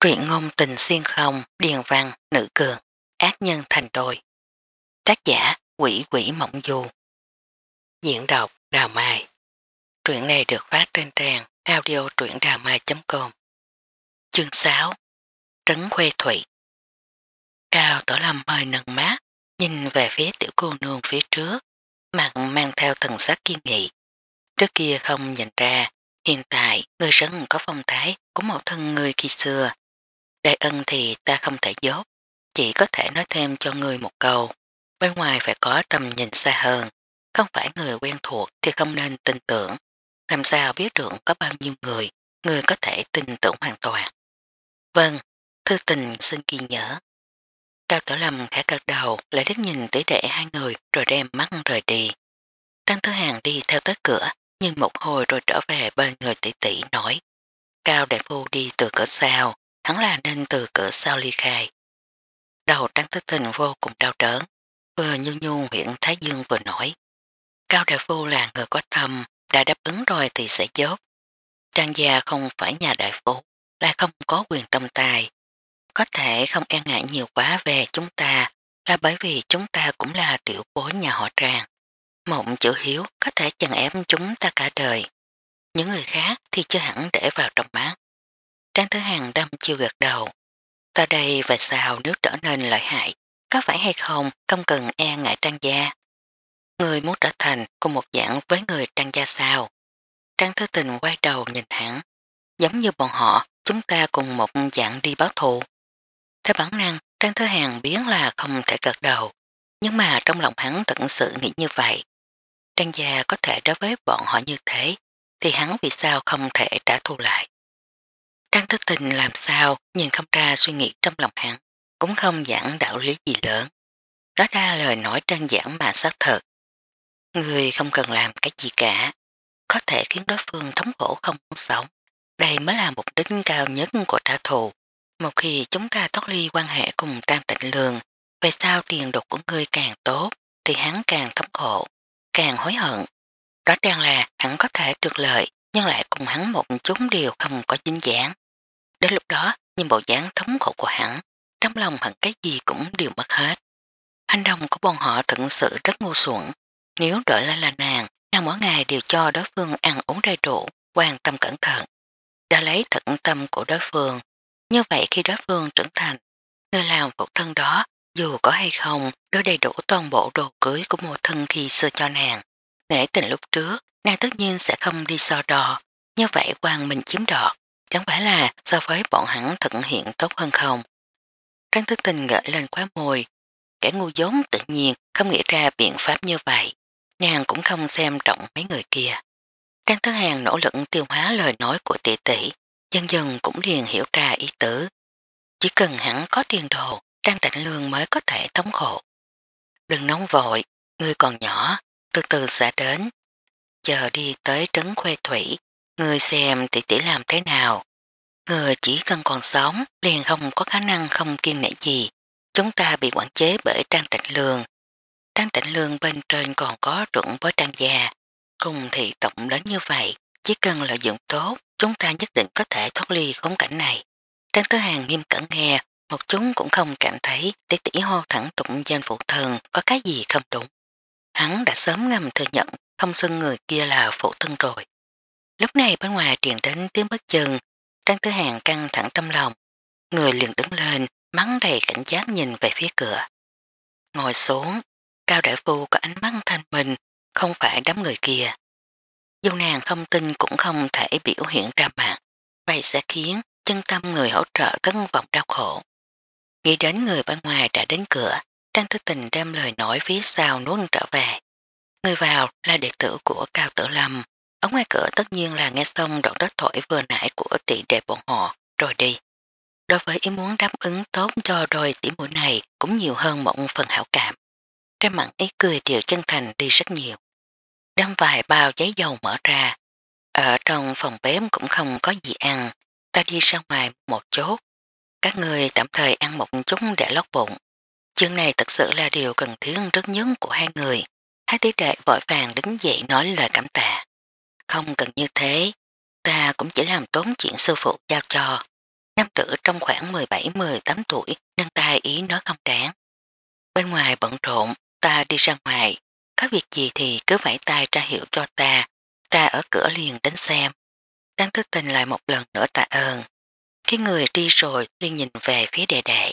truyện ngôn tình xuyên không, điền văn, nữ cường, ác nhân thành đôi. Tác giả quỷ quỷ mộng du. Diễn đọc Đào Mai. Truyện này được phát trên trang audio truyệnđàmai.com Chương 6 Trấn Khuê Thụy Cao Tổ Lâm hơi nâng mát, nhìn về phía tiểu cô nương phía trước, mặt mang theo thần sắc kiên nghị. Trước kia không nhìn ra, hiện tại người sân có phong thái của một thân người khi xưa, Đại ân thì ta không thể dốt, chỉ có thể nói thêm cho người một câu. Bên ngoài phải có tầm nhìn xa hơn, không phải người quen thuộc thì không nên tin tưởng. Làm sao biết được có bao nhiêu người, người có thể tin tưởng hoàn toàn. Vâng, thư tình xin ghi nhớ. Cao Tử Lâm khẽ gật đầu lại liếc nhìn tỉ đệ hai người rồi đem mắt rời đi. Trang Thứ Hàng đi theo tới cửa nhưng một hồi rồi trở về bên người tỷ tỷ nói Cao Đại Phu đi từ cửa sau hắn là nên từ cửa sau ly khai. Đầu trắng Tư Tình vô cùng đau đớn, vừa nhu nhu huyện Thái Dương vừa nổi. Cao Đại Phu là người có tâm, đã đáp ứng rồi thì sẽ chốt. Trang gia không phải nhà đại phu, lại không có quyền tâm tài. Có thể không e ngại nhiều quá về chúng ta là bởi vì chúng ta cũng là tiểu bối nhà họ Trang. Mộng chữ hiếu có thể chèn ép chúng ta cả đời. Những người khác thì chưa hẳn để vào trong mắt. Trang Thứ Hàng đâm chiêu gật đầu. Ta đây và sao nếu trở nên lợi hại, có phải hay không không cần e ngại Trang Gia. Người muốn trở thành cùng một dạng với người Trang Gia sao? Trang Thứ Tình quay đầu nhìn hẳn. Giống như bọn họ, chúng ta cùng một dạng đi báo thù. Theo bản năng, Trang Thứ Hàng biến là không thể gật đầu. Nhưng mà trong lòng hắn tận sự nghĩ như vậy. Trang Gia có thể đối với bọn họ như thế, thì hắn vì sao không thể trả thù lại. Trang thức tình làm sao nhìn không ra suy nghĩ trong lòng hắn, cũng không giảng đạo lý gì lớn. Đó ra lời nói trang giảng mà xác thật. Người không cần làm cái gì cả, có thể khiến đối phương thống khổ không muốn sống. Đây mới là mục đích cao nhất của trả thù. Một khi chúng ta thoát ly quan hệ cùng Trang Tịnh Lương, về sao tiền đục của ngươi càng tốt, thì hắn càng thống khổ, càng hối hận. Đó ràng là hắn có thể được lợi, nhưng lại cùng hắn một chút điều không có chính giảng. Đến lúc đó, nhìn bộ dáng thống khổ của hắn, trong lòng hẳn cái gì cũng đều mất hết. Hành động của bọn họ thực sự rất ngu xuẩn. Nếu đổi lại là nàng, nàng mỗi ngày đều cho đối phương ăn uống đầy đủ, quan tâm cẩn thận. Đã lấy thận tâm của đối phương. Như vậy khi đối phương trưởng thành, người làm phụ thân đó, dù có hay không, đưa đầy đủ toàn bộ đồ cưới của mùa thân khi xưa cho nàng, để tình lúc trước, nàng tất nhiên sẽ không đi so đo, như vậy quan mình chiếm đọt, chẳng phải là so với bọn hắn thận hiện tốt hơn không. Trang thức tình gợi lên quá môi, kẻ ngu giống tự nhiên không nghĩ ra biện pháp như vậy, nàng cũng không xem trọng mấy người kia. Trang thức hàng nỗ lực tiêu hóa lời nói của tỷ tỷ, dần dần cũng liền hiểu ra ý tử. Chỉ cần hắn có tiền đồ, Trang Trạch Lương mới có thể thống khổ. Đừng nóng vội, ngươi còn nhỏ, từ từ sẽ đến. Chờ đi tới trấn khuê thủy, người xem tỷ tỷ làm thế nào. Người chỉ cần còn sống, liền không có khả năng không kiên nể gì. Chúng ta bị quản chế bởi trang tịnh lương. Trang tịnh lương bên trên còn có trưởng với trang già. Cùng thị tổng đến như vậy, chỉ cần lợi dụng tốt, chúng ta nhất định có thể thoát ly khống cảnh này. Trang tứ hàng nghiêm cẩn nghe, một chúng cũng không cảm thấy tỷ tỷ hô thẳng tụng danh phụ thần có cái gì không đúng. Hắn đã sớm ngầm thừa nhận không xưng người kia là phụ thân rồi. Lúc này bên ngoài truyền đến tiếng bất chừng, Trang Tư Hàng căng thẳng tâm lòng. Người liền đứng lên, mắng đầy cảnh giác nhìn về phía cửa. Ngồi xuống, Cao Đại Phu có ánh mắt thanh bình, không phải đám người kia. Dù nàng không tin cũng không thể biểu hiện ra mặt, vậy sẽ khiến chân tâm người hỗ trợ thân vọng đau khổ. Nghĩ đến người bên ngoài đã đến cửa, Trang Thư Tình đem lời nói phía sau nuốt trở về. Người vào là đệ tử của Cao Tử Lâm. Ở ngoài cửa tất nhiên là nghe xong đoạn đất thổi vừa nãy của tỷ đệ bọn họ, rồi đi. Đối với ý muốn đáp ứng tốt cho đôi tỷ mũi này cũng nhiều hơn một phần hảo cảm. Trên mặt ý cười đều chân thành đi rất nhiều. Đâm vài bao giấy dầu mở ra. Ở trong phòng bếp cũng không có gì ăn. Ta đi ra ngoài một chút. Các người tạm thời ăn một chút để lót bụng. Chương này thật sự là điều cần thiết rất nhất của hai người. Hai tỷ đệ vội vàng đứng dậy nói lời cảm tạ. Không cần như thế, ta cũng chỉ làm tốn chuyện sư phụ giao cho. Nam tử trong khoảng 17-18 tuổi nâng tay ý nói không đáng. Bên ngoài bận rộn, ta đi ra ngoài. Có việc gì thì cứ vẫy tay ra hiệu cho ta. Ta ở cửa liền đến xem. Đang thức tình lại một lần nữa tạ ơn. Khi người đi rồi liền nhìn về phía đệ đệ.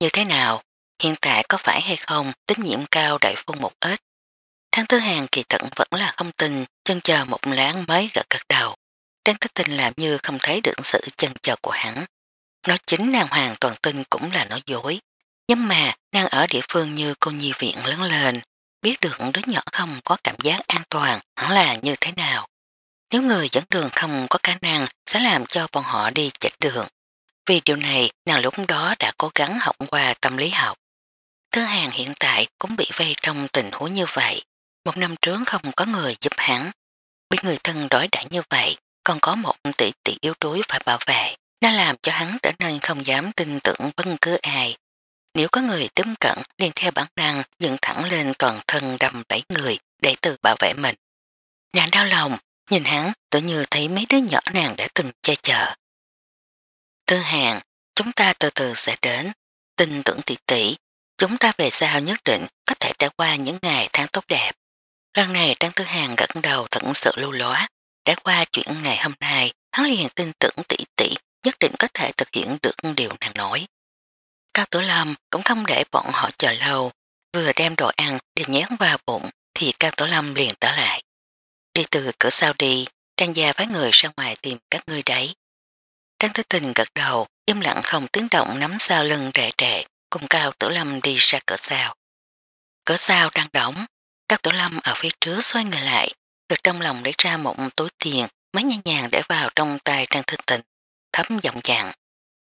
Như thế nào, hiện tại có phải hay không tín nhiễm cao đại phu một ít. Tháng thứ hàng kỳ tận vẫn là không tin, chân chờ một láng mới gật gật đầu. Trang thức tình làm như không thấy được sự chân chờ của hắn. Nói chính nàng hoàng toàn tin cũng là nói dối. Nhưng mà nàng ở địa phương như cô nhi viện lớn lên, biết được đứa nhỏ không có cảm giác an toàn hẳn là như thế nào. Nếu người dẫn đường không có khả năng sẽ làm cho bọn họ đi chệch đường. Vì điều này nàng lúc đó đã cố gắng học qua tâm lý học. Thứ hàng hiện tại cũng bị vây trong tình huống như vậy. Một năm trước không có người giúp hắn. bị người thân đói đã như vậy, còn có một tỷ tỷ yếu đuối phải bảo vệ. Nó làm cho hắn trở nên không dám tin tưởng bất cứ ai. Nếu có người tiếp cận liền theo bản năng dựng thẳng lên toàn thân đầm đẩy người để tự bảo vệ mình. Nàng đau lòng, nhìn hắn tự như thấy mấy đứa nhỏ nàng đã từng che chở. Tư hàng, chúng ta từ từ sẽ đến, tin tưởng tỷ tỷ Chúng ta về sao nhất định có thể trải qua những ngày tháng tốt đẹp. Lần này Trang Tư Hàng gật đầu thận sự lưu lóa. Trải qua chuyện ngày hôm nay, hắn liền tin tưởng tỷ tỷ nhất định có thể thực hiện được điều nàng nói. Cao Tử Lâm cũng không để bọn họ chờ lâu, vừa đem đồ ăn đều nhét vào bụng thì Cao Tử Lâm liền trở lại. Đi từ cửa sau đi, Trang gia phái người ra ngoài tìm các ngươi đấy. Trang thứ Tình gật đầu, im lặng không tiếng động nắm sau lưng rệ rệ, cùng Cao Tử Lâm đi ra cửa sau. Cửa sau đang đóng, các Tử Lâm ở phía trước xoay người lại, từ trong lòng lấy ra một túi tiền mới nhẹ nhàng để vào trong tay Trang Thư Tình, thấm giọng dặn.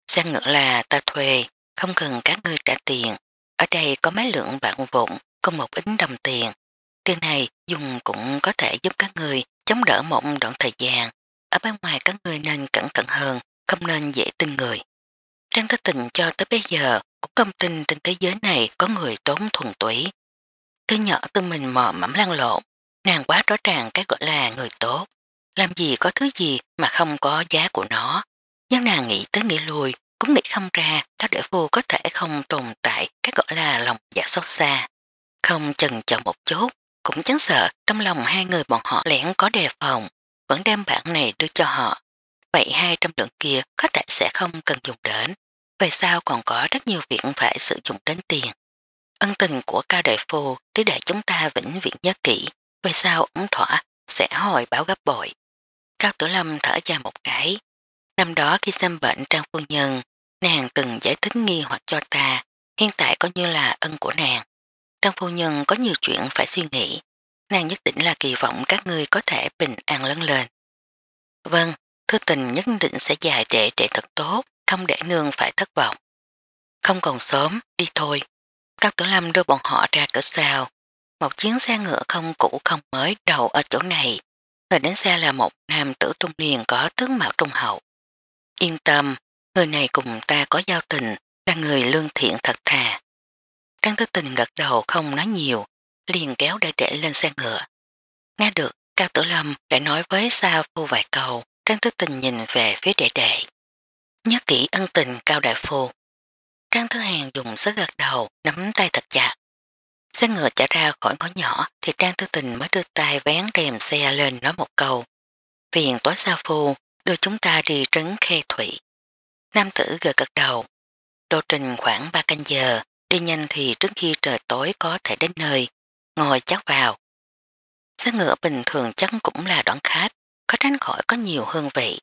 Xe ngựa là ta thuê, không cần các ngươi trả tiền. Ở đây có mấy lượng bạn vụn, có một ít đồng tiền. Tiền này dùng cũng có thể giúp các ngươi chống đỡ một đoạn thời gian. Ở bên ngoài các ngươi nên cẩn thận hơn, không nên dễ tin người. Trang Thái Tình cho tới bây giờ cũng công tin trên thế giới này có người tốn thuần túy. Thứ nhỏ tư mình mò mẫm lan lộn, nàng quá rõ ràng cái gọi là người tốt. Làm gì có thứ gì mà không có giá của nó. Nhưng nàng nghĩ tới nghĩ lùi, cũng nghĩ không ra các đệ phu có thể không tồn tại cái gọi là lòng dạ xót xa. Không chần chờ một chút, cũng chán sợ trong lòng hai người bọn họ lẽn có đề phòng, vẫn đem bản này đưa cho họ vậy 200 lượng kia có thể sẽ không cần dùng đến, về sau còn có rất nhiều việc phải sử dụng đến tiền. Ân tình của cao đại phu tứ để chúng ta vĩnh viễn nhớ kỹ, về sau ống thỏa sẽ hồi báo gấp bội. Cao tử lâm thở dài một cái. Năm đó khi xem bệnh trang phu nhân, nàng từng giải thích nghi hoặc cho ta, hiện tại có như là ân của nàng. Trang phu nhân có nhiều chuyện phải suy nghĩ, nàng nhất định là kỳ vọng các ngươi có thể bình an lớn lên. Vâng, thư tình nhất định sẽ dài để để thật tốt, không để nương phải thất vọng. Không còn sớm, đi thôi. Cao Tử Lâm đưa bọn họ ra cửa sau. Một chuyến xe ngựa không cũ không mới đầu ở chỗ này. Người đến xe là một nam tử trung niên có tướng mạo trung hậu. Yên tâm, người này cùng ta có giao tình, là người lương thiện thật thà. Trang Tư Tình gật đầu không nói nhiều, liền kéo để trẻ lên xe ngựa. Nghe được, Cao Tử Lâm đã nói với Sa Phu vài câu, Trang thư Tình nhìn về phía đệ đệ. Nhớ kỹ ân tình cao đại phu. Trang thư Hàng dùng sức gật đầu, nắm tay thật chặt. Xe ngựa trả ra khỏi ngõ nhỏ thì Trang thư Tình mới đưa tay vén rèm xe lên nói một câu. Viện tối xa phu đưa chúng ta đi trấn khe thủy. Nam tử gật gật đầu. Đô trình khoảng 3 canh giờ, đi nhanh thì trước khi trời tối có thể đến nơi. Ngồi chắc vào. Xe ngựa bình thường chắc cũng là đoạn khách, khó tránh khỏi có nhiều hương vị.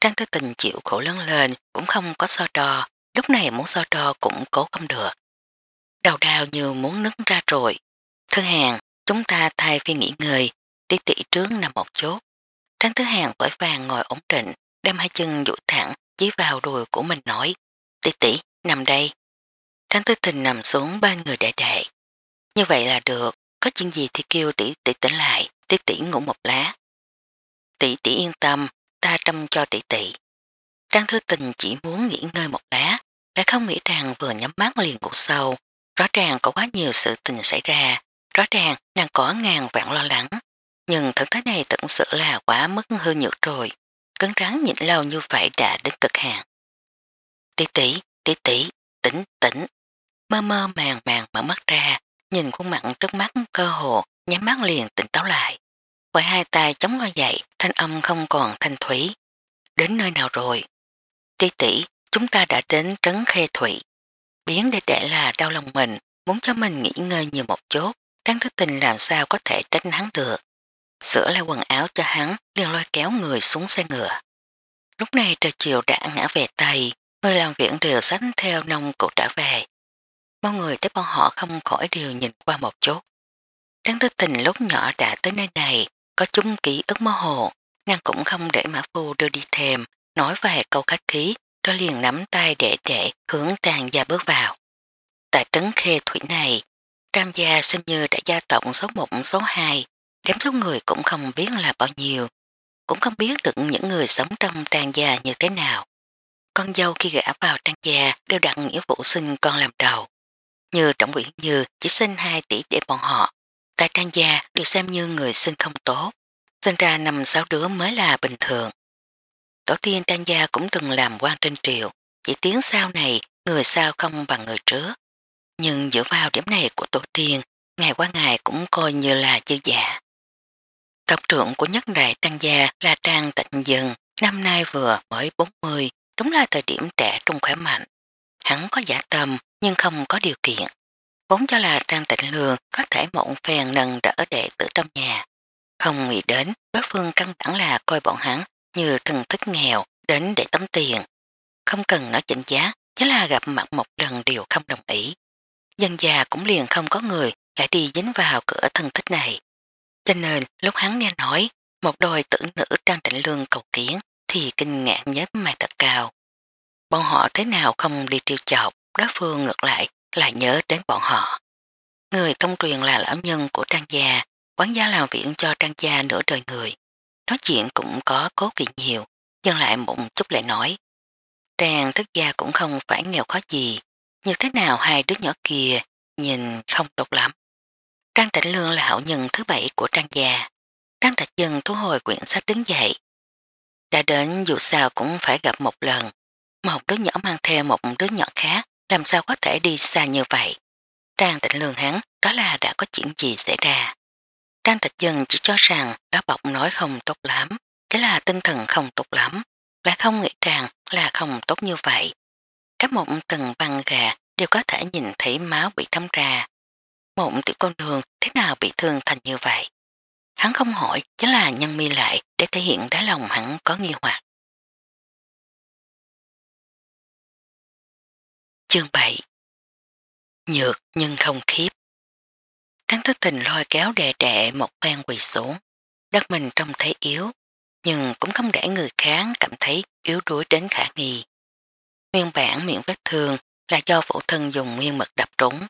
Trang tư tình chịu khổ lớn lên cũng không có so trò, lúc này muốn so trò cũng cố không được. Đầu đào như muốn nứt ra rồi. Thứ hàng, chúng ta thay phiên nghỉ người, tí tỷ trướng nằm một chút. Trang thứ hàng vội vàng ngồi ổn định, đem hai chân duỗi thẳng, chí vào đùi của mình nói, tỷ tỷ nằm đây. Trang thứ tình nằm xuống bên người đại đệ. Như vậy là được, có chuyện gì thì kêu tỷ tỷ tỉnh lại, tỷ tỷ ngủ một lá tỷ tỷ yên tâm, ta trâm cho tỷ tỷ. Trang thư tình chỉ muốn nghỉ ngơi một lát, đã không nghĩ rằng vừa nhắm mắt liền ngủ sâu. Rõ ràng có quá nhiều sự tình xảy ra, rõ ràng nàng có ngàn vạn lo lắng. Nhưng thử thế này tận sự là quá mức hư nhược rồi, cứng rắn nhịn lâu như vậy đã đến cực hạn. Tỷ tỷ, tỷ tỷ, tỉnh, tỉnh. Mơ mơ màng màng mở mắt ra, nhìn khuôn mặt trước mắt cơ hồ, nhắm mắt liền tỉnh táo lại. Quậy hai tay chống ngôi dậy, thanh âm không còn thanh thủy. Đến nơi nào rồi? Tỷ tỷ, chúng ta đã đến trấn khê thủy. Biến để để là đau lòng mình, muốn cho mình nghỉ ngơi nhiều một chút, đáng thức tình làm sao có thể tránh hắn được. Sửa lại quần áo cho hắn, liền lôi kéo người xuống xe ngựa. Lúc này trời chiều đã ngã về tay, người làm việc đều sánh theo nông cụ trở về. Bao người tới bọn họ không khỏi đều nhìn qua một chút. Đáng thức tình lúc nhỏ đã tới nơi này, có chúng ký ức mơ hồ, nàng cũng không để Mã Phu đưa đi thèm, nói về câu khách khí, rồi liền nắm tay đệ đệ hướng tàn gia bước vào. Tại trấn khê thủy này, Tam gia xem như đã gia tổng số 1 số 2, đếm số người cũng không biết là bao nhiêu, cũng không biết được những người sống trong trang gia như thế nào. Con dâu khi gã vào trang gia đều đặt nghĩa vụ sinh con làm đầu. Như Trọng Nguyễn Như chỉ sinh 2 tỷ để bọn họ, Tại trang gia đều xem như người sinh không tốt, sinh ra năm sáu đứa mới là bình thường. Tổ tiên trang gia cũng từng làm quan trên triều, chỉ tiếng sau này người sao không bằng người trước. Nhưng dựa vào điểm này của tổ tiên, ngày qua ngày cũng coi như là dư giả. Tộc trưởng của nhất đại trang gia là Trang Tịnh Dân, năm nay vừa mới 40, đúng là thời điểm trẻ trung khỏe mạnh. Hắn có giả tâm nhưng không có điều kiện vốn cho là Trang Tịnh Lương có thể mộng phèn nâng đỡ đệ tử trong nhà. Không nghĩ đến, đối phương căn bản là coi bọn hắn như thần thích nghèo đến để tấm tiền. Không cần nói chỉnh giá, chỉ là gặp mặt một lần đều không đồng ý. Dân già cũng liền không có người lại đi dính vào cửa thần thích này. Cho nên lúc hắn nghe nói một đôi tử nữ trang trịnh lương cầu kiến thì kinh ngạc nhớ mày thật cao. Bọn họ thế nào không đi tiêu chọc, đối phương ngược lại lại nhớ đến bọn họ. Người thông truyền là lão nhân của Trang Gia, quán gia làm viện cho Trang Gia nửa đời người. Nói chuyện cũng có cố kỳ nhiều, dừng lại một chút lại nói. Trang thức gia cũng không phải nghèo khó gì, như thế nào hai đứa nhỏ kia nhìn không tốt lắm. Trang Trịnh Lương là hậu nhân thứ bảy của Trang Gia. Trang Trạch Dân thu hồi quyển sách đứng dậy. Đã đến dù sao cũng phải gặp một lần, một đứa nhỏ mang theo một đứa nhỏ khác làm sao có thể đi xa như vậy. Trang tịnh lường hắn, đó là đã có chuyện gì xảy ra. Trang trạch dân chỉ cho rằng đó bọc nói không tốt lắm, chứ là tinh thần không tốt lắm, lại không nghĩ rằng là không tốt như vậy. Các mộng từng băng gà đều có thể nhìn thấy máu bị thấm ra. Mộng tiểu con đường thế nào bị thương thành như vậy? Hắn không hỏi, chứ là nhân mi lại để thể hiện đá lòng hắn có nghi hoặc. Chương 7 Nhược nhưng không khiếp Tráng thức tình lôi kéo đè đệ một quen quỳ xuống, đất mình trông thấy yếu, nhưng cũng không để người kháng cảm thấy yếu đuối đến khả nghi. Nguyên bản miệng vết thương là do phổ thân dùng nguyên mật đập trúng.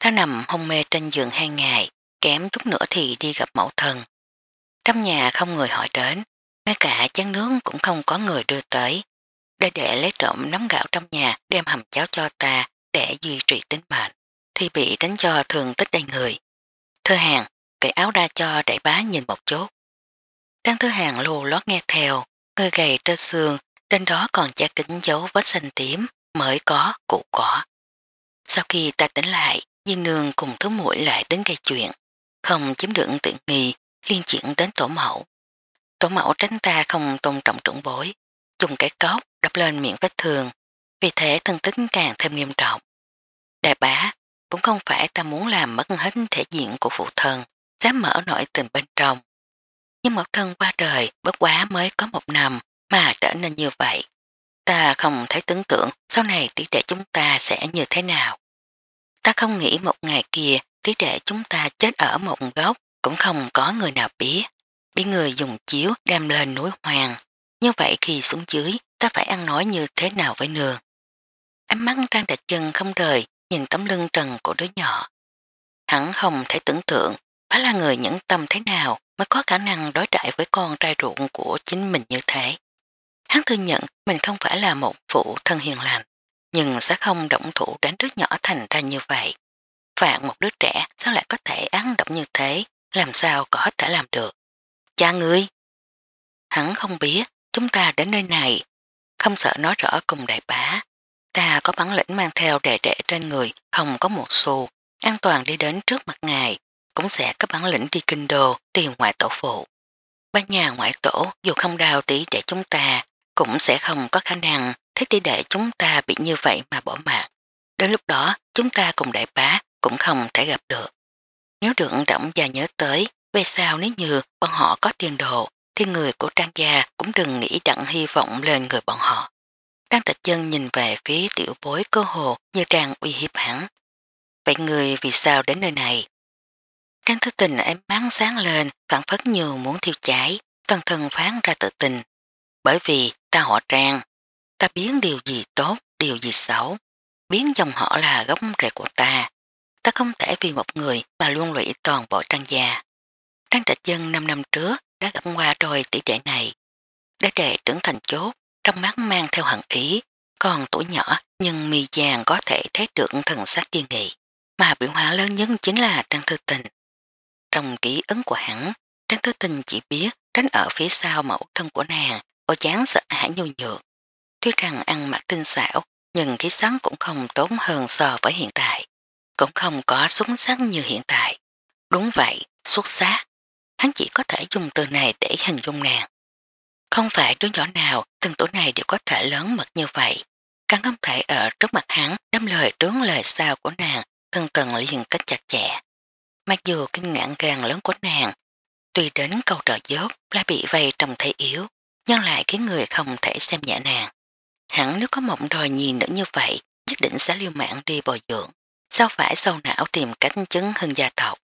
Thá nằm hôn mê trên giường hai ngày, kém chút nữa thì đi gặp mẫu thân. Trong nhà không người hỏi đến, ngay cả chén nướng cũng không có người đưa tới, để để lấy trộm nắm gạo trong nhà đem hầm cháo cho ta để duy trì tính mệnh, thì bị đánh cho thường tích đầy người. Thơ hàng, cởi áo ra cho đại bá nhìn một chút. Đang thứ hàng lù lót nghe theo, người gầy trơ xương, trên đó còn chả kính dấu vết xanh tím mới có cụ cỏ. Sau khi ta tỉnh lại, Di Nương cùng thứ mũi lại đến gây chuyện, không chiếm được tiện nghi, liên chuyển đến tổ mẫu. Tổ mẫu tránh ta không tôn trọng trưởng bối, dùng cái cốc đập lên miệng vết thương, vì thế thân tính càng thêm nghiêm trọng. Đại bá, cũng không phải ta muốn làm mất hết thể diện của phụ thân, dám mở nổi tình bên trong. Nhưng một thân qua đời bất quá mới có một năm mà trở nên như vậy. Ta không thấy tưởng tượng sau này tỷ đệ chúng ta sẽ như thế nào. Ta không nghĩ một ngày kia tỷ đệ chúng ta chết ở một góc cũng không có người nào biết. Bị người dùng chiếu đem lên núi hoàng. Như vậy khi xuống dưới ta phải ăn nói như thế nào với nương. Ánh mắt Trang đặt Chân không rời, nhìn tấm lưng trần của đứa nhỏ. Hắn không thể tưởng tượng, phải là người nhẫn tâm thế nào mới có khả năng đối đại với con trai ruộng của chính mình như thế. Hắn thừa nhận mình không phải là một phụ thân hiền lành, nhưng sẽ không động thủ đánh đứa nhỏ thành ra như vậy. Phạt một đứa trẻ sao lại có thể ăn động như thế, làm sao có thể làm được. Cha ngươi! Hắn không biết chúng ta đến nơi này không sợ nói rõ cùng đại bá. Ta có bản lĩnh mang theo đệ đệ trên người, không có một xu, an toàn đi đến trước mặt ngài, cũng sẽ có bản lĩnh đi kinh đồ tìm ngoại tổ phụ. Ba nhà ngoại tổ dù không đào tí để chúng ta, cũng sẽ không có khả năng thấy tỷ đệ chúng ta bị như vậy mà bỏ mạng. Đến lúc đó, chúng ta cùng đại bá cũng không thể gặp được. Nếu được động và nhớ tới, về sau nếu như bọn họ có tiền đồ, thì người của Trang Gia cũng đừng nghĩ đặng hy vọng lên người bọn họ. Trang tạch chân nhìn về phía tiểu bối cơ hồ như trang uy hiếp hẳn. Vậy người vì sao đến nơi này? Trang thức tình em bán sáng lên, phản phất nhiều muốn thiêu cháy, toàn thân phán ra tự tình. Bởi vì ta họ Trang, ta biến điều gì tốt, điều gì xấu, biến dòng họ là gốc rễ của ta. Ta không thể vì một người mà luôn lụy toàn bộ Trang Gia. Trang trạch dân 5 năm trước đã gặp qua rồi tỷ đệ này. đã đệ trưởng thành chốt, trong mắt mang theo hận ý, còn tuổi nhỏ nhưng mì vàng có thể thấy được thần sắc kiên nghị, mà biểu hóa lớn nhất chính là Trang Thư Tình. Trong ký ứng của hắn, Trang Thư Tình chỉ biết tránh ở phía sau mẫu thân của nàng, bộ chán sợ hãi nhu nhược. Tuy rằng ăn mặc tinh xảo, nhưng khí sắn cũng không tốn hơn so với hiện tại, cũng không có xuất sắc như hiện tại. Đúng vậy, xuất sắc hắn chỉ có thể dùng từ này để hình dung nàng. Không phải đứa nhỏ nào từng tuổi này đều có thể lớn mật như vậy. Càng không thể ở trước mặt hắn đâm lời trướng lời sao của nàng thân cần liền cách chặt chẽ. Mặc dù kinh ngạn càng lớn của nàng, tuy đến câu trợ dốt là bị vây trầm thể yếu, nhưng lại khiến người không thể xem nhẹ nàng. Hẳn nếu có mộng đòi nhìn nữa như vậy, nhất định sẽ liêu mạng đi bồi dưỡng. Sao phải sâu não tìm cách chứng hưng gia tộc?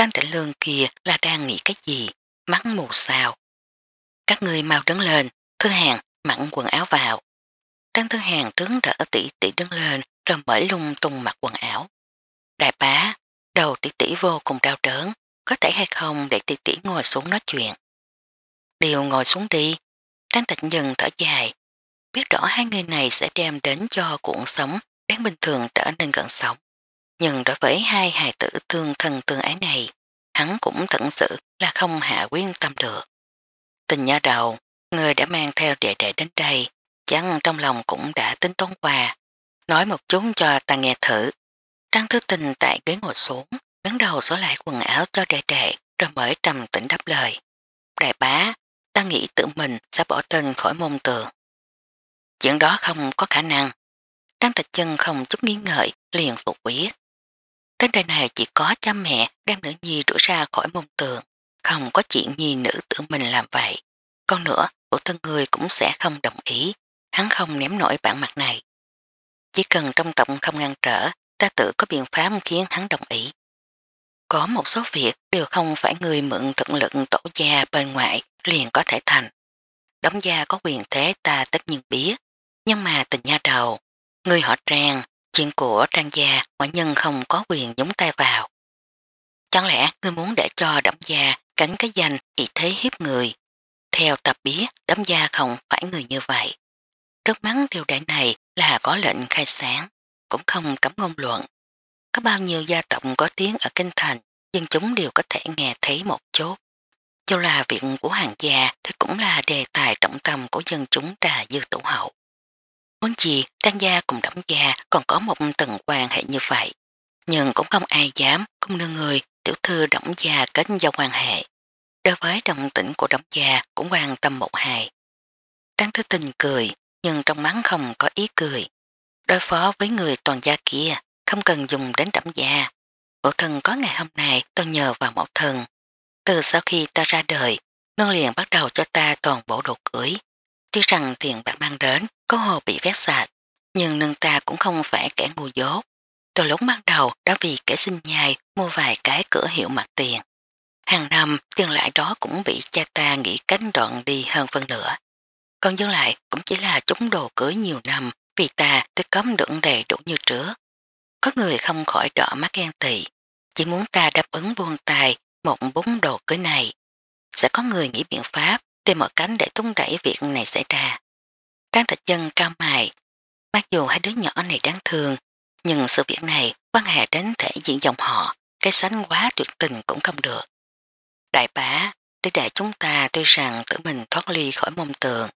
Trang trịnh lương kia là đang nghĩ cái gì? Mắng mù sao? Các người mau đứng lên, thứ hàng mặn quần áo vào. Trang thư hàng đứng đỡ tỷ tỷ đứng lên rồi mở lung tung mặc quần áo. Đại bá, đầu tỷ tỷ vô cùng đau đớn, có thể hay không để tỷ tỷ ngồi xuống nói chuyện. Điều ngồi xuống đi, Trang tịnh dừng thở dài, biết rõ hai người này sẽ đem đến cho cuộn sống đáng bình thường trở nên gần sống nhưng đối với hai hài tử thương thân tương ái này, hắn cũng thật sự là không hạ quyên tâm được. Tình nhớ đầu, người đã mang theo đệ đệ đến đây, chắn trong lòng cũng đã tính toán quà. Nói một chút cho ta nghe thử. Trang thức tình tại ghế ngồi xuống, ngấn đầu sổ lại quần áo cho đệ đệ, rồi mới trầm tĩnh đáp lời. Đại bá, ta nghĩ tự mình sẽ bỏ tên khỏi môn tường. Chuyện đó không có khả năng. Trang tịch chân không chút nghi ngợi, liền phục quyết. Trên đời này chỉ có cha mẹ đem nữ nhi rửa ra khỏi mông tường, không có chuyện nhi nữ tự mình làm vậy. Còn nữa, bộ thân người cũng sẽ không đồng ý, hắn không ném nổi bản mặt này. Chỉ cần trong tổng không ngăn trở, ta tự có biện pháp khiến hắn đồng ý. Có một số việc đều không phải người mượn tận lực tổ gia bên ngoại liền có thể thành. Đóng gia có quyền thế ta tất nhiên biết, nhưng mà tình nha đầu, người họ trang Chuyện của trang gia ngoại nhân không có quyền nhúng tay vào. Chẳng lẽ ngươi muốn để cho đẩm gia cánh cái danh ý thế hiếp người? Theo tập biết đẩm gia không phải người như vậy. Trước mắt điều đại này là có lệnh khai sáng, cũng không cấm ngôn luận. Có bao nhiêu gia tộc có tiếng ở kinh thành, dân chúng đều có thể nghe thấy một chút. Cho là viện của hàng gia thì cũng là đề tài trọng tâm của dân chúng trà dư tủ hậu. Muốn chi, Tăng gia cùng đóng gia còn có một tầng quan hệ như vậy. Nhưng cũng không ai dám không nương người tiểu thư đóng gia kết giao quan hệ. Đối với đồng tỉnh của đóng gia cũng quan tâm một hài. Tăng thứ tình cười nhưng trong mắt không có ý cười. Đối phó với người toàn gia kia không cần dùng đến đẩm gia. Mẫu thần có ngày hôm nay tôi nhờ vào mẫu thần. Từ sau khi ta ra đời, nương liền bắt đầu cho ta toàn bộ đồ cưới. Tuy rằng tiền bạc mang đến, có hồ bị vét sạch, nhưng nương ta cũng không phải kẻ ngu dốt. Từ lúc bắt đầu đã vì kẻ sinh nhai mua vài cái cửa hiệu mặt tiền. Hàng năm tiền lại đó cũng bị cha ta nghĩ cánh đoạn đi hơn phân nửa. Còn dư lại cũng chỉ là chúng đồ cưới nhiều năm vì ta tới cấm đựng đầy đủ như trước. Có người không khỏi đỏ mắt ghen tị, chỉ muốn ta đáp ứng buông tài một bún đồ cưới này. Sẽ có người nghĩ biện pháp tìm mọi cánh để tung đẩy việc này xảy ra. Trang trạch dân cao mài, mặc dù hai đứa nhỏ này đáng thương, nhưng sự việc này quan hệ đến thể diện dòng họ, cái sánh quá tuyệt tình cũng không được. Đại bá, để để chúng ta tuy rằng tự mình thoát ly khỏi mông tường,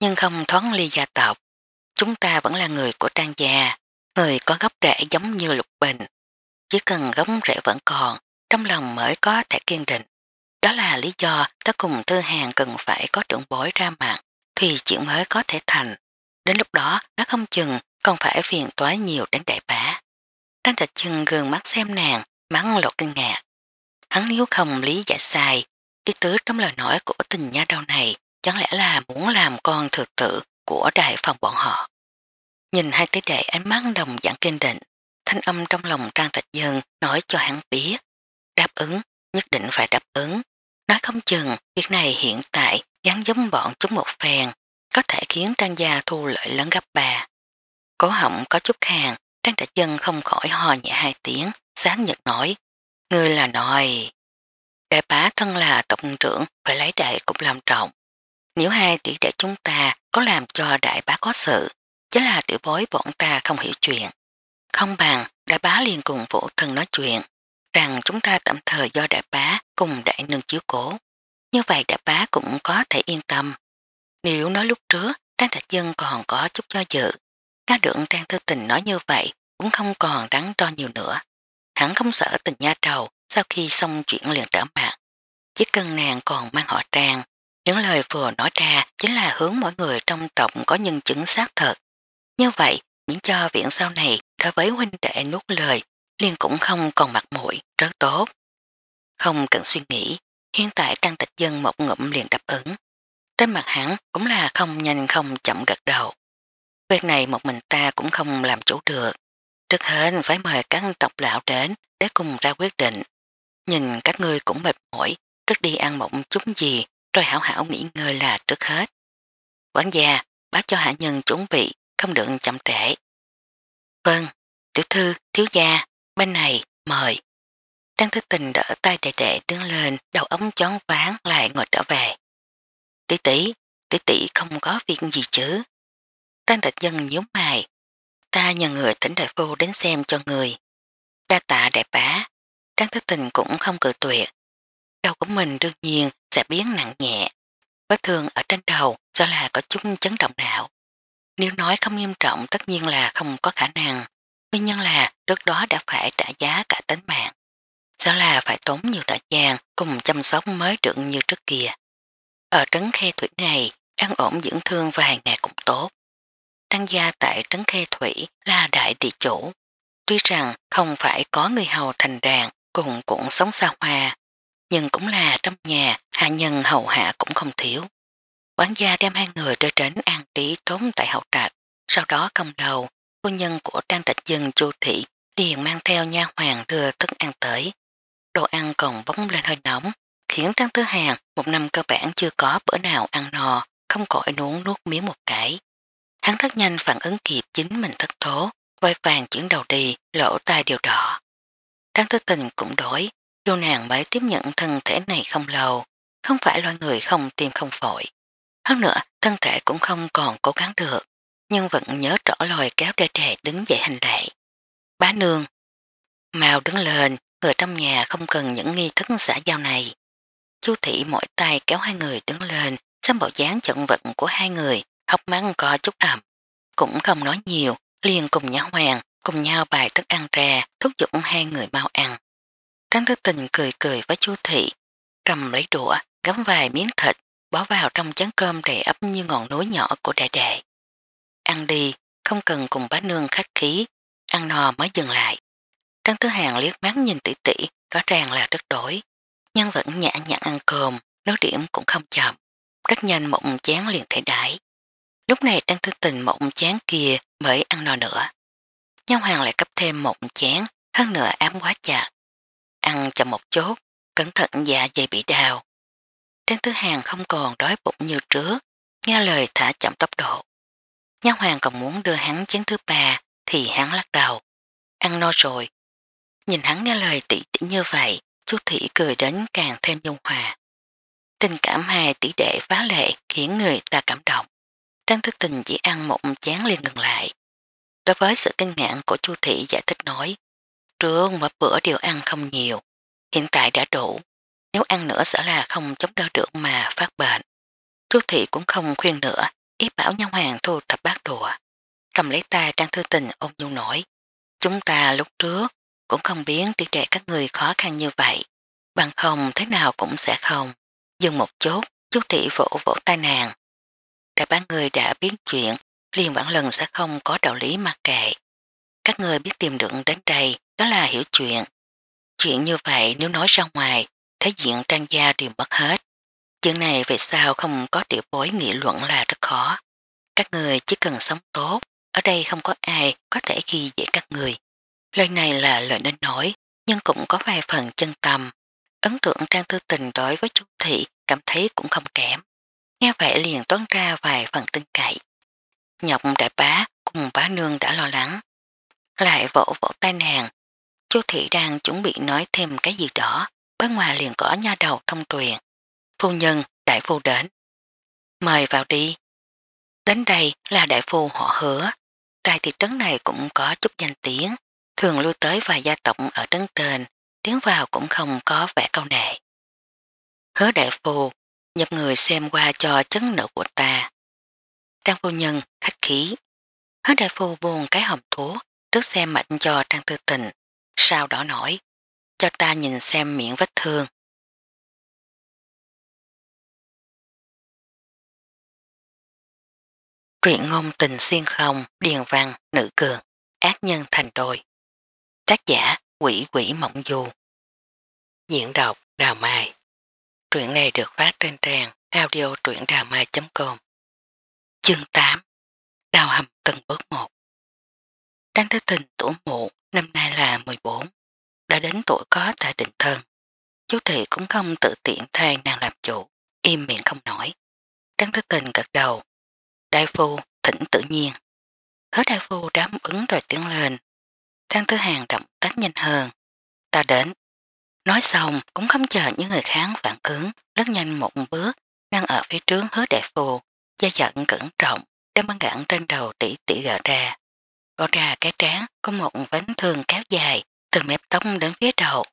nhưng không thoát ly gia tộc. Chúng ta vẫn là người của trang gia, người có gốc rễ giống như lục bình. Chỉ cần gốc rễ vẫn còn, trong lòng mới có thể kiên định. Đó là lý do ta cùng thư hàng cần phải có trưởng bối ra mặt thì chuyện mới có thể thành. Đến lúc đó nó không chừng còn phải phiền toái nhiều đến đại bá. Đang thịt chừng gương mắt xem nàng, mắng lộ kinh ngạc. Hắn nếu không lý giải sai, ý tứ trong lời nói của tình nha đau này chẳng lẽ là muốn làm con thực tử của đại phòng bọn họ. Nhìn hai tế đệ ánh mắt đồng dạng kiên định, thanh âm trong lòng Trang Thạch Dương nói cho hắn biết, đáp ứng nhất định phải đáp ứng. Nói không chừng, việc này hiện tại dán giống bọn chúng một phèn, có thể khiến Trang Gia thu lợi lớn gấp bà. Cổ họng có chút hàng, Trang Trạch Dân không khỏi hò nhẹ hai tiếng, sáng nhật nổi. người là nòi. Đại bá thân là tổng trưởng, phải lấy đại cũng làm trọng. Nếu hai tỷ đệ chúng ta có làm cho đại bá có sự, chứ là tiểu bối bọn ta không hiểu chuyện. Không bằng, đại bá liền cùng phụ thân nói chuyện, rằng chúng ta tạm thời do đại bá cùng đại nương chiếu cố. Như vậy đại bá cũng có thể yên tâm. Nếu nói lúc trước, Trang Trạch Dân còn có chút do dự, nghe được Trang Thư Tình nói như vậy cũng không còn đắn đo nhiều nữa. hẳn không sợ tình nha trầu sau khi xong chuyện liền trở mặt. Chỉ cần nàng còn mang họ Trang, những lời vừa nói ra chính là hướng mọi người trong tộc có nhân chứng xác thật. Như vậy, miễn cho viện sau này đối với huynh đệ nuốt lời Liên cũng không còn mặt mũi, rất tốt. Không cần suy nghĩ, hiện tại Trang Trạch Dân một ngụm liền đáp ứng. Trên mặt hắn cũng là không nhanh không chậm gật đầu. Việc này một mình ta cũng không làm chủ được. Trước hết phải mời các tộc lão đến để cùng ra quyết định. Nhìn các ngươi cũng mệt mỏi, trước đi ăn mộng chút gì, rồi hảo hảo nghỉ ngơi là trước hết. Quán gia, bác cho hạ nhân chuẩn bị, không được chậm trễ. Vâng, tiểu thư, thiếu gia. Bên này, mời. Trang thức tình đỡ tay đệ đệ đứng lên, đầu ống chón ván lại ngồi trở về. Tỷ tỷ, tỷ tỷ không có việc gì chứ. Trang địch dân nhíu mày. Ta nhờ người thỉnh đại phu đến xem cho người. Đa tạ đại bá. Trang thức tình cũng không cự tuyệt. Đầu của mình đương nhiên sẽ biến nặng nhẹ. Vết thương ở trên đầu do là có chút chấn động não. Nếu nói không nghiêm trọng tất nhiên là không có khả năng. Nguyên nhân là trước đó đã phải trả giá cả tính mạng. Sao là phải tốn nhiều thời gian cùng chăm sóc mới trưởng như trước kia. Ở trấn khe thủy này, ăn ổn dưỡng thương vài ngày cũng tốt. Tăng gia tại trấn khe thủy là đại địa chủ. Tuy rằng không phải có người hầu thành đàn cùng cũng sống xa hoa, nhưng cũng là trong nhà hạ nhân hầu hạ cũng không thiếu. Quán gia đem hai người đưa đến an trí tốn tại hậu trạch, sau đó không đầu phu nhân của Trang Trạch Dừng Chu Thị liền mang theo nha hoàng đưa thức ăn tới. Đồ ăn còn bóng lên hơi nóng, khiến Trang Thứ Hàng một năm cơ bản chưa có bữa nào ăn no, không cõi nuốt nuốt miếng một cái. Hắn rất nhanh phản ứng kịp chính mình thất thố, vai vàng chuyển đầu đi, lỗ tai đều đỏ. Trang Thứ Tình cũng đổi, dù nàng mới tiếp nhận thân thể này không lâu, không phải loài người không tìm không phổi. Hơn nữa, thân thể cũng không còn cố gắng được, nhưng vẫn nhớ rõ lời kéo đê trẻ đứng dậy hành lệ. Bá nương, mau đứng lên, người trong nhà không cần những nghi thức xã giao này. Chú thị mỗi tay kéo hai người đứng lên, xem bộ dáng trận vận của hai người, hóc mắt co chút ẩm. Cũng không nói nhiều, liền cùng nhau hoàng, cùng nhau bài thức ăn ra, thúc giục hai người mau ăn. Trang thức tình cười cười với chú thị, cầm lấy đũa, gắm vài miếng thịt, bỏ vào trong chén cơm đầy ấp như ngọn núi nhỏ của đại đệ ăn đi, không cần cùng bá nương khách khí, ăn no mới dừng lại. Trang Tứ Hàng liếc mắt nhìn tỷ tỷ, rõ ràng là rất đổi, Nhân vẫn nhã nhặn ăn cơm, nói điểm cũng không chậm, rất nhanh mộng chán liền thể đãi. Lúc này Trang Tứ Tình mộng chán kia bởi ăn no nữa. Nhân Hoàng lại cấp thêm mộng chán, hơn nữa ám quá chặt. Ăn chậm một chút, cẩn thận dạ dày bị đào. Trang Tứ Hàng không còn đói bụng như trước, nghe lời thả chậm tốc độ. Nha hoàng còn muốn đưa hắn chén thứ ba thì hắn lắc đầu. Ăn no rồi. Nhìn hắn nghe lời tỷ tỷ như vậy, chú Thị cười đến càng thêm dung hòa. Tình cảm hai tỷ đệ phá lệ khiến người ta cảm động. Trang thức tình chỉ ăn một chén liền ngừng lại. Đối với sự kinh ngạc của chú Thị giải thích nói, trước mỗi bữa đều ăn không nhiều, hiện tại đã đủ, nếu ăn nữa sẽ là không chống đỡ được mà phát bệnh. Chú Thị cũng không khuyên nữa, ý bảo nhân hoàng thu thập bát đũa, cầm lấy tay trang thư tình ôm nhu nổi. Chúng ta lúc trước cũng không biến tỷ trẻ các người khó khăn như vậy, bằng không thế nào cũng sẽ không. Dừng một chút, chú thị vỗ vỗ tai nàng. Đại bác người đã biến chuyện, liền bản lần sẽ không có đạo lý mặc kệ. Các người biết tìm được đến đây, đó là hiểu chuyện. Chuyện như vậy nếu nói ra ngoài, thế diện trang gia đều mất hết. Chuyện này về sao không có tiểu bối nghị luận là rất khó. Các người chỉ cần sống tốt, ở đây không có ai có thể ghi dễ các người. Lời này là lời nên nói, nhưng cũng có vài phần chân tâm Ấn tượng trang tư tình đối với chú thị cảm thấy cũng không kém. Nghe vậy liền toán ra vài phần tin cậy. Nhọc đại bá cùng bá nương đã lo lắng. Lại vỗ vỗ tay nàng. Chú thị đang chuẩn bị nói thêm cái gì đó. Bên ngoài liền có nha đầu thông truyền phu nhân, đại phu đến. Mời vào đi. Đến đây là đại phu họ hứa. Tại thị trấn này cũng có chút danh tiếng, thường lui tới vài gia tộc ở trấn trên, tiếng vào cũng không có vẻ câu nệ. Hứa đại phu, nhập người xem qua cho chấn nữ của ta. Trang phu nhân, khách khí. Hứa đại phu buồn cái hồng thuốc, trước xem mạnh cho Trang Tư Tình, sau đó nổi. Cho ta nhìn xem miệng vết thương. truyện ngôn tình xuyên không, điền văn, nữ cường, ác nhân thành đôi. Tác giả Quỷ Quỷ Mộng Du. Diễn đọc Đào Mai. Truyện này được phát trên trang audio truyệnđàmai.com Chương 8 Đào hầm tầng bước 1 Trang thức tình tuổi mụ năm nay là 14 đã đến tuổi có tại định thân. Chú thị cũng không tự tiện thay nàng làm chủ im miệng không nói. Trang thức tình gật đầu Đại phu, thỉnh tự nhiên. Hứa đại phu đám ứng rồi tiếng lên. Thang thứ hàng động tác nhanh hơn. Ta đến. Nói xong cũng không chờ những người kháng phản ứng, lướt nhanh một bước, ngăn ở phía trước hứa đại phu, da giận cẩn trọng, đem băng gãn trên đầu tỷ tỷ gỡ ra. Gõ ra cái trán có một vánh thương kéo dài, từ mép tóc đến phía đầu.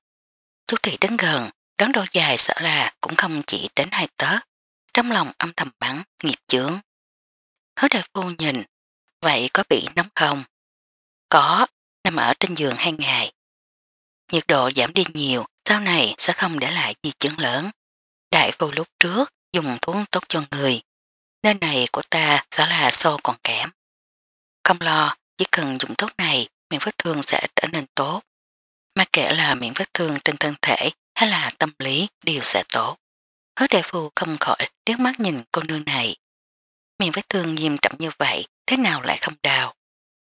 Chú thị đứng gần, đón đôi dài sợ là cũng không chỉ đến hai tớ. Trong lòng âm thầm bắn, nghiệp chướng, Hứa đại phu nhìn, vậy có bị nóng không? Có, nằm ở trên giường hai ngày. Nhiệt độ giảm đi nhiều, sau này sẽ không để lại di chứng lớn. Đại phu lúc trước dùng thuốc tốt cho người, nơi này của ta sẽ là sâu còn kém. Không lo, chỉ cần dùng thuốc này, miệng vết thương sẽ trở nên tốt. Mà kể là miệng vết thương trên thân thể hay là tâm lý đều sẽ tốt. Hứa đại phu không khỏi tiếc mắt nhìn cô nương này miệng vết thương diêm trọng như vậy thế nào lại không đào.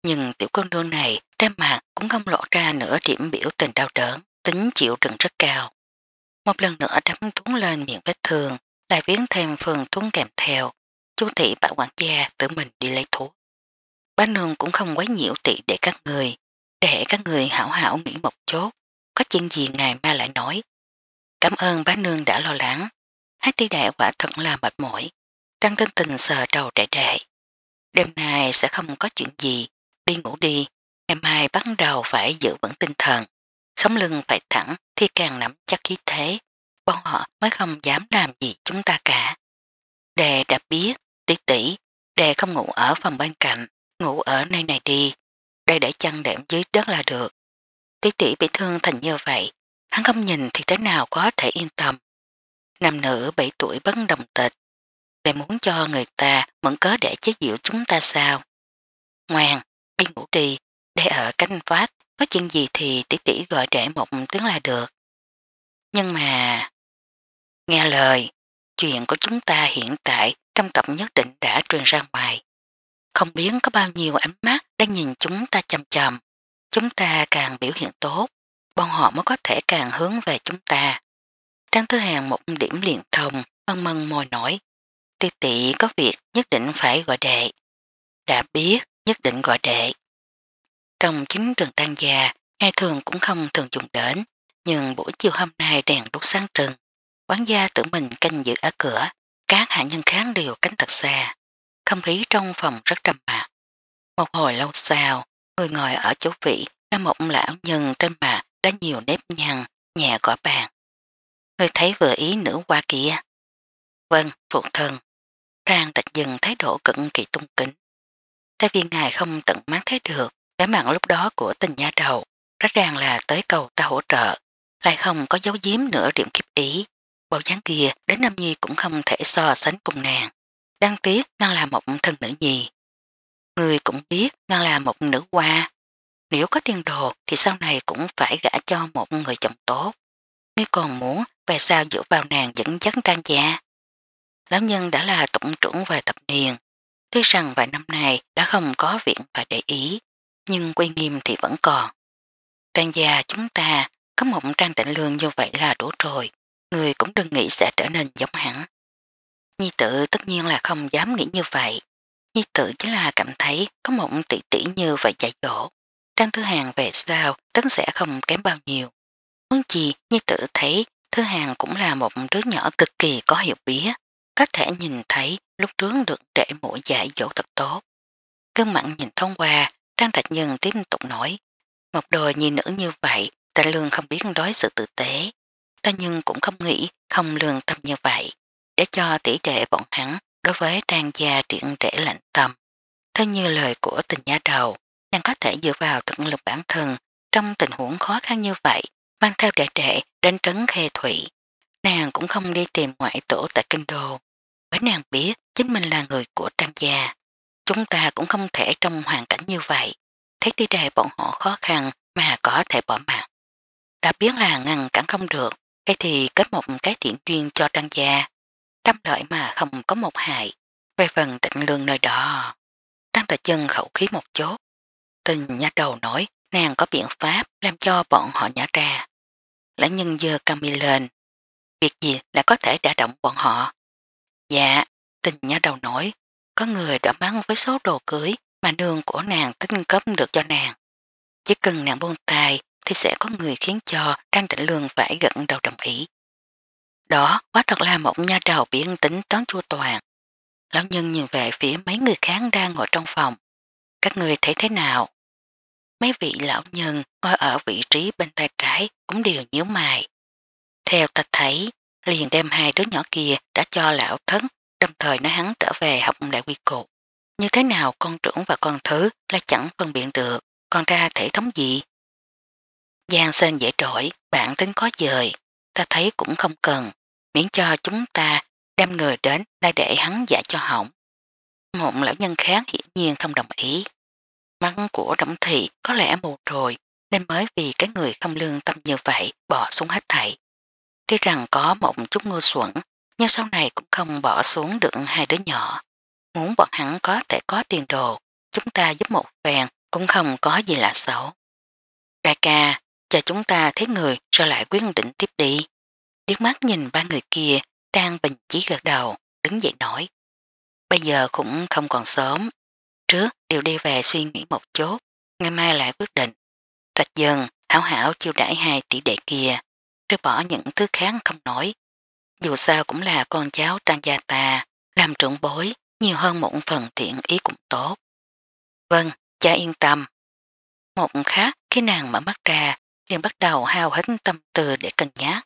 Nhưng tiểu cô nương này trên mặt cũng không lộ ra nửa điểm biểu tình đau đớn, tính chịu đựng rất cao. Một lần nữa đấm thúng lên miệng vết thương, lại biến thêm phần thúng kèm theo. Chú thị bảo quản gia tự mình đi lấy thuốc. Bá nương cũng không quấy nhiễu tỷ để các người, để các người hảo hảo nghỉ một chốt, có chuyện gì ngày mai lại nói. Cảm ơn bá nương đã lo lắng, hai tỷ đại quả thật là mệt mỏi, trăng tinh tình sờ đầu đệ đệ. Đêm nay sẽ không có chuyện gì, đi ngủ đi, em hai bắt đầu phải giữ vững tinh thần. Sống lưng phải thẳng thì càng nắm chắc khí thế, bọn họ mới không dám làm gì chúng ta cả. Đệ đã biết, tỷ tỷ, đệ không ngủ ở phòng bên cạnh, ngủ ở nơi này đi, đây để chăn đệm dưới đất là được. Tỷ tỷ bị thương thành như vậy, hắn không nhìn thì thế nào có thể yên tâm. Nam nữ 7 tuổi bất đồng tịch, lại muốn cho người ta mẫn cớ để chế diệu chúng ta sao? Ngoan, đi ngủ đi, để ở canh phát, có chuyện gì thì tỷ tỷ gọi để một tiếng là được. Nhưng mà... Nghe lời, chuyện của chúng ta hiện tại trong tập nhất định đã truyền ra ngoài. Không biết có bao nhiêu ánh mắt đang nhìn chúng ta chầm chầm. Chúng ta càng biểu hiện tốt, bọn họ mới có thể càng hướng về chúng ta. Trang Thứ Hàng một điểm liền thông, mân mân môi nổi tỷ tỷ có việc nhất định phải gọi đệ. Đã biết, nhất định gọi đệ. Trong chính trường tan gia ai thường cũng không thường dùng đến, nhưng buổi chiều hôm nay đèn đốt sáng trừng. Quán gia tự mình canh giữ ở cửa, các hạ nhân khác đều cánh thật xa. Không khí trong phòng rất trầm mạc. Một hồi lâu sau, người ngồi ở chỗ vị là một lão nhân trên mặt đã nhiều nếp nhăn, nhẹ gõ bàn. Người thấy vừa ý nữ qua kia. Vâng, phụ thân trang tịch dừng thái độ cực kỳ tung kính. Thế vì ngài không tận mắt thấy được cái mạng lúc đó của tình nha đầu, rất ràng là tới cầu ta hỗ trợ, lại không có dấu giếm nữa điểm kiếp ý. Bộ dáng kia đến Nam Nhi cũng không thể so sánh cùng nàng. đăng tiếc nàng là một thân nữ nhi. Người cũng biết nàng là một nữ hoa. Nếu có tiền đồ thì sau này cũng phải gã cho một người chồng tốt. Ngươi còn muốn về sao dựa vào nàng dẫn dắt tan gia. Lão nhân đã là tổng trưởng về tập điền. Tuy rằng vài năm nay đã không có viện phải để ý, nhưng quy nghiêm thì vẫn còn. Trang gia chúng ta có một trang tịnh lương như vậy là đủ rồi. Người cũng đừng nghĩ sẽ trở nên giống hẳn. Nhi tự tất nhiên là không dám nghĩ như vậy. Nhi tự chỉ là cảm thấy có một tỷ tỷ như vậy dạy dỗ. Trang Thư Hàng về sao tấn sẽ không kém bao nhiêu. Muốn chi Nhi tự thấy Thư Hàng cũng là một đứa nhỏ cực kỳ có hiệu biết có thể nhìn thấy lúc trướng được để mũi dạy dỗ thật tốt. Cơn mặn nhìn thông qua, Trang Trạch Nhân tiếp tục nói, một đồi nhi nữ như vậy, ta lương không biết đối sự tử tế, ta nhưng cũng không nghĩ không lương tâm như vậy, để cho tỷ đệ bọn hắn đối với trang gia triển để lạnh tâm. Theo như lời của tình gia đầu, nàng có thể dựa vào thực lực bản thân trong tình huống khó khăn như vậy, mang theo đệ đệ đánh trấn khê thủy, nàng cũng không đi tìm ngoại tổ tại kinh đô. Bởi nàng biết chính mình là người của Trang gia. Chúng ta cũng không thể trong hoàn cảnh như vậy. Thấy tí đài bọn họ khó khăn mà có thể bỏ mặt. đã biết là ngăn cản không được, hay thì kết một cái thiện duyên cho Trang gia. Trăm lợi mà không có một hại. Về phần tịnh lương nơi đó, đang tà chân khẩu khí một chốt. Tình nhá đầu nói nàng có biện pháp làm cho bọn họ nhả ra. Lãnh nhân dơ cami lên, việc gì là có thể đả động bọn họ. Dạ, tình nhá đầu nổi, có người đã mắng với số đồ cưới mà nương của nàng tính cấm được cho nàng. Chỉ cần nàng buông tay thì sẽ có người khiến cho trang trịnh lương phải gận đầu đồng ý. Đó quá thật là một nha đầu biến tính toán chua toàn. Lão nhân nhìn về phía mấy người khác đang ngồi trong phòng. Các người thấy thế nào? Mấy vị lão nhân ngồi ở vị trí bên tay trái cũng đều nhíu mày. Theo ta thấy, liền đem hai đứa nhỏ kia đã cho lão thất, đồng thời nói hắn trở về học đại quy cột. Như thế nào con trưởng và con thứ là chẳng phân biện được, con ra thể thống gì? Giang Sơn dễ đổi, bản tính có dời, ta thấy cũng không cần, miễn cho chúng ta đem người đến đây để hắn giả cho hỏng. Một lão nhân khác hiển nhiên không đồng ý. Mắt của đồng Thị có lẽ mù rồi, nên mới vì cái người không lương tâm như vậy bỏ xuống hết thảy. Tuy rằng có một chút ngu xuẩn, nhưng sau này cũng không bỏ xuống được hai đứa nhỏ. Muốn bọn hắn có thể có tiền đồ, chúng ta giúp một phèn cũng không có gì là xấu. Đại ca, chờ chúng ta thấy người rồi lại quyết định tiếp đi. Điếc mắt nhìn ba người kia đang bình chí gật đầu, đứng dậy nói. Bây giờ cũng không còn sớm. Trước đều đi về suy nghĩ một chút, ngày mai lại quyết định. Rạch dần, hảo hảo chiêu đãi hai tỷ đệ kia trừ bỏ những thứ khác không nổi. Dù sao cũng là con cháu trang gia ta, làm trưởng bối, nhiều hơn một phần tiện ý cũng tốt. Vâng, cha yên tâm. Một khác khi nàng mở mắt ra, liền bắt đầu hao hết tâm tư để cân nhát,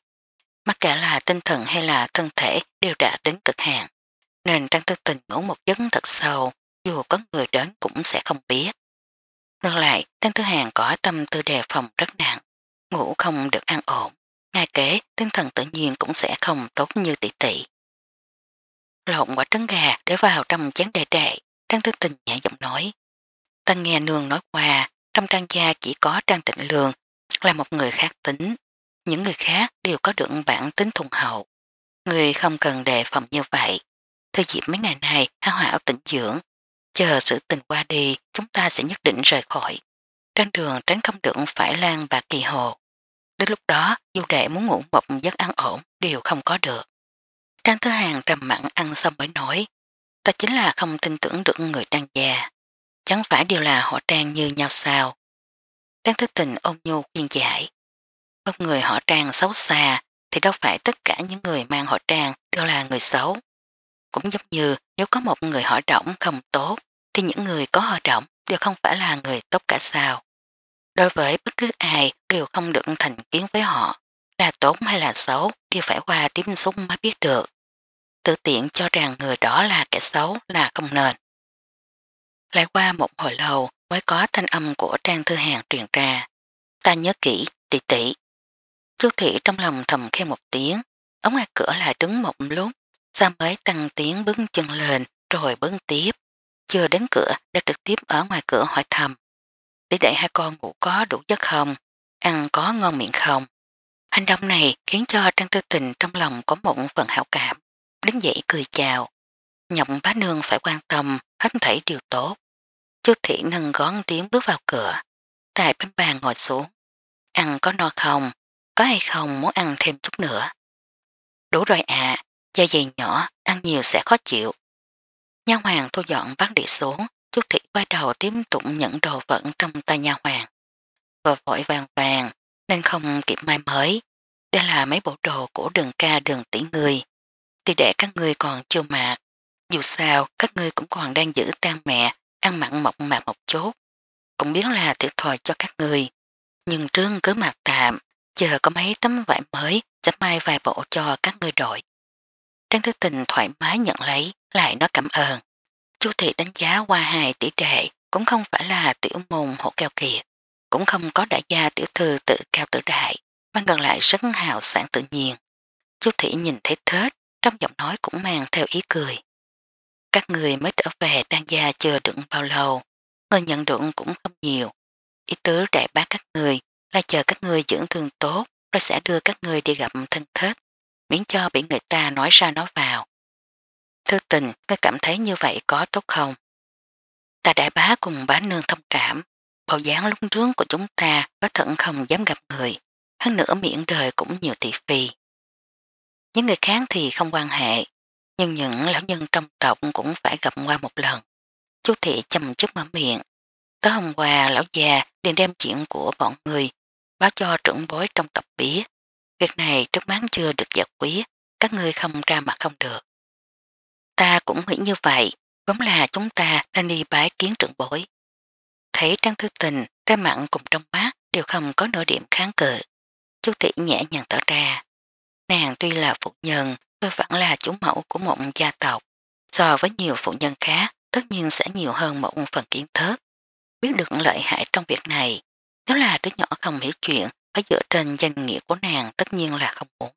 Mắc cả là tinh thần hay là thân thể đều đã đến cực hạn. Nên Trang Tư Tình ngủ một giấc thật sâu, dù có người đến cũng sẽ không biết. Ngược lại, Trang Tư Hàng có tâm tư đề phòng rất nặng, ngủ không được an ổn. Ngay kể tinh thần tự nhiên cũng sẽ không tốt như tỷ tỷ. Lộn quả trứng gà để vào trong chén đề đệ, Trang Tư Tình nhẹ giọng nói. Ta nghe nương nói qua, trong trang gia chỉ có Trang Tịnh Lương là một người khác tính. Những người khác đều có được bản tính thùng hậu. Người không cần đề phòng như vậy. Thời dịp mấy ngày này hao hảo tỉnh dưỡng, chờ sự tình qua đi chúng ta sẽ nhất định rời khỏi. trang đường tránh không được phải lan và kỳ hồ. Đến lúc đó, dù đệ muốn ngủ một giấc ăn ổn đều không có được. Trang Thứ Hàng trầm mặn ăn xong mới nói, ta chính là không tin tưởng được người trang già. Chẳng phải đều là họ trang như nhau sao. Trang Thứ Tình ôm nhu khuyên giải. Một người họ trang xấu xa thì đâu phải tất cả những người mang họ trang đều là người xấu. Cũng giống như nếu có một người họ rộng không tốt thì những người có họ rộng đều không phải là người tốt cả sao đối với bất cứ ai đều không được thành kiến với họ, là tốt hay là xấu đều phải qua tiếp xúc mới biết được. Tự tiện cho rằng người đó là kẻ xấu là không nên. Lại qua một hồi lâu mới có thanh âm của Trang Thư Hàng truyền ra. Ta nhớ kỹ, tỷ tỷ. Chú Thị trong lòng thầm khen một tiếng, ống ngoài cửa lại đứng một lúc, sau mới tăng tiếng bứng chân lên rồi bứng tiếp. Chưa đến cửa đã trực tiếp ở ngoài cửa hỏi thầm để đệ hai con ngủ có đủ giấc không, ăn có ngon miệng không. Hành động này khiến cho Trang Tư Tình trong lòng có một phần hảo cảm, đứng dậy cười chào. Nhọc bá nương phải quan tâm, hết thảy điều tốt. Chú Thị nâng gón tiếng bước vào cửa, tại bên bàn ngồi xuống. Ăn có no không, có hay không muốn ăn thêm chút nữa. Đủ rồi ạ, à, da dày nhỏ, ăn nhiều sẽ khó chịu. Nha hoàng thu dọn bát đĩa xuống, chú Thị qua đầu tiếp tục nhận đồ vẫn trong tay nhà hoàng. Vội vội vàng vàng, nên không kịp mai mới. Đây là mấy bộ đồ của đường ca đường tỷ người. Thì để các người còn chưa mạc. Dù sao, các ngươi cũng còn đang giữ tan mẹ, ăn mặn mọc mà một chút Cũng biết là thiệt thòi cho các người. Nhưng trương cứ mặc tạm, chờ có mấy tấm vải mới sẽ mai vài bộ cho các người đội. Trang Thứ Tình thoải mái nhận lấy, lại nói cảm ơn. Chú thị đánh giá qua hài tỷ đệ cũng không phải là tiểu mùng hổ keo kiệt, cũng không có đại gia tiểu thư tự cao tự đại, mang gần lại rất hào sản tự nhiên. Chú thị nhìn thấy thết, trong giọng nói cũng mang theo ý cười. Các người mới trở về tan gia chờ đựng bao lâu, người nhận đựng cũng không nhiều. Ý tứ đại bác các người là chờ các người dưỡng thương tốt rồi sẽ đưa các người đi gặp thân thết, miễn cho bị người ta nói ra nói vào, Thư tình, ngươi cảm thấy như vậy có tốt không? Ta đại bá cùng bá nương thông cảm, bầu dáng lúc trướng của chúng ta có thận không dám gặp người, hơn nữa miễn đời cũng nhiều thị phi. Những người khác thì không quan hệ, nhưng những lão nhân trong tộc cũng phải gặp qua một lần. Chú thị chầm chút mở miệng. Tới hôm qua lão già đi đem chuyện của bọn người báo cho trưởng bối trong tộc bía. Việc này trước mắt chưa được giải quyết, các ngươi không ra mặt không được. Ta cũng nghĩ như vậy, vốn là chúng ta đang đi bái kiến trưởng bối. Thấy Trang Thư Tình, trái mặn cùng trong bát đều không có nỗi điểm kháng cự. Chú tỷ nhẹ nhàng tỏ ra. Nàng tuy là phụ nhân, tôi vẫn là chủ mẫu của một gia tộc. So với nhiều phụ nhân khác, tất nhiên sẽ nhiều hơn một phần kiến thức. Biết được lợi hại trong việc này, nếu là đứa nhỏ không hiểu chuyện, phải dựa trên danh nghĩa của nàng tất nhiên là không muốn.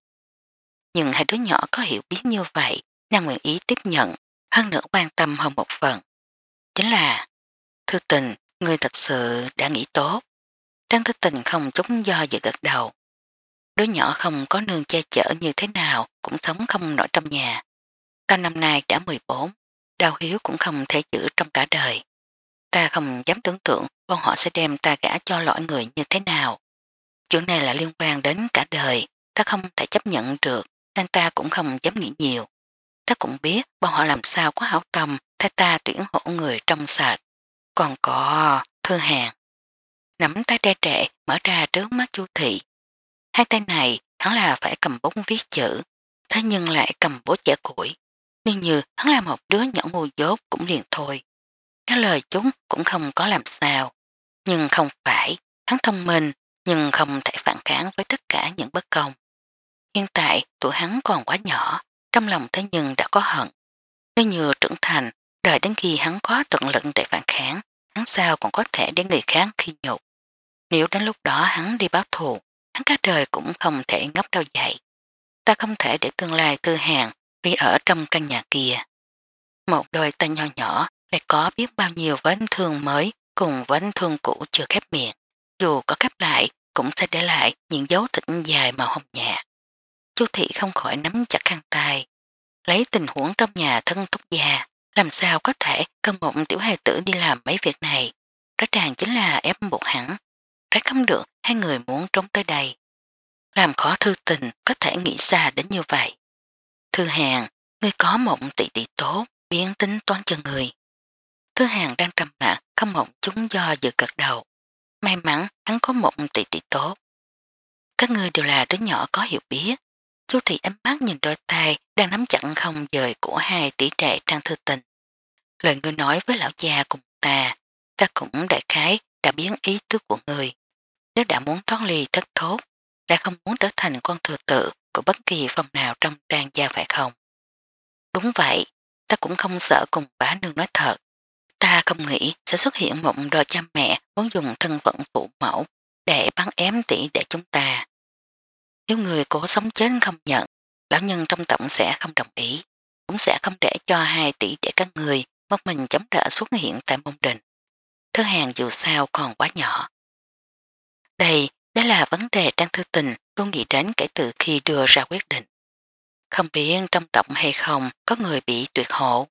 Nhưng hai đứa nhỏ có hiểu biết như vậy nàng nguyện ý tiếp nhận, hơn nữa quan tâm hơn một phần. Chính là, thư tình, người thật sự đã nghĩ tốt. Trang thư tình không chút do dự gật đầu. Đứa nhỏ không có nương che chở như thế nào cũng sống không nổi trong nhà. Ta năm nay đã 14, đau hiếu cũng không thể giữ trong cả đời. Ta không dám tưởng tượng bọn họ sẽ đem ta gã cho loại người như thế nào. Chuyện này là liên quan đến cả đời, ta không thể chấp nhận được nên ta cũng không dám nghĩ nhiều. Ta cũng biết bọn họ làm sao có hảo tâm thay ta tuyển hộ người trong sạch. Còn có thư hàng. Nắm tay đe trệ mở ra trước mắt chú thị. Hai tay này hắn là phải cầm bút viết chữ. Thế nhưng lại cầm bút giả củi. nên như hắn là một đứa nhỏ ngu dốt cũng liền thôi. Các lời chúng cũng không có làm sao. Nhưng không phải, hắn thông minh, nhưng không thể phản kháng với tất cả những bất công. Hiện tại tụi hắn còn quá nhỏ, trong lòng thế nhưng đã có hận. Nếu như trưởng thành, đợi đến khi hắn có tận lực để phản kháng, hắn sao còn có thể để người khác khi nhục. Nếu đến lúc đó hắn đi báo thù, hắn cả đời cũng không thể ngóc đâu dậy. Ta không thể để tương lai tư hàng vì ở trong căn nhà kia. Một đôi tay nhỏ nhỏ lại có biết bao nhiêu vết thương mới cùng vết thương cũ chưa khép miệng. Dù có khép lại cũng sẽ để lại những dấu thịt dài màu hồng nhạt. Chu thị không khỏi nắm chặt khăn tay. Lấy tình huống trong nhà thân thúc già, làm sao có thể cân mộng tiểu hài tử đi làm mấy việc này. Rõ ràng chính là ép buộc hẳn. Rất không được hai người muốn trốn tới đây. Làm khó thư tình có thể nghĩ xa đến như vậy. Thư hàng, ngươi có mộng tỷ tỷ tốt, biến tính toán cho người. Thư hàng đang trầm mạng, không mộng chúng do dự cực đầu. May mắn hắn có mộng tỷ tỷ tốt. Các ngươi đều là đứa nhỏ có hiểu biết, chú thị ấm mắt nhìn đôi tay đang nắm chặn không dời của hai tỷ đệ trang thư tình. Lời ngươi nói với lão già cùng ta, ta cũng đại khái đã biến ý tứ của người. Nếu đã muốn thoát ly thất thốt, lại không muốn trở thành con thừa tự của bất kỳ phòng nào trong trang gia phải không? Đúng vậy, ta cũng không sợ cùng bá nương nói thật. Ta không nghĩ sẽ xuất hiện một đôi cha mẹ muốn dùng thân phận phụ mẫu để bắn ém tỷ để chúng ta. Nếu người cố sống chết không nhận, lão nhân trong tổng sẽ không đồng ý, cũng sẽ không để cho hai tỷ để các người mất mình chấm rỡ xuất hiện tại môn đình. Thứ hàng dù sao còn quá nhỏ. Đây, đó là vấn đề Trang Thư Tình luôn nghĩ đến kể từ khi đưa ra quyết định. Không biết trong tổng hay không có người bị tuyệt hộ.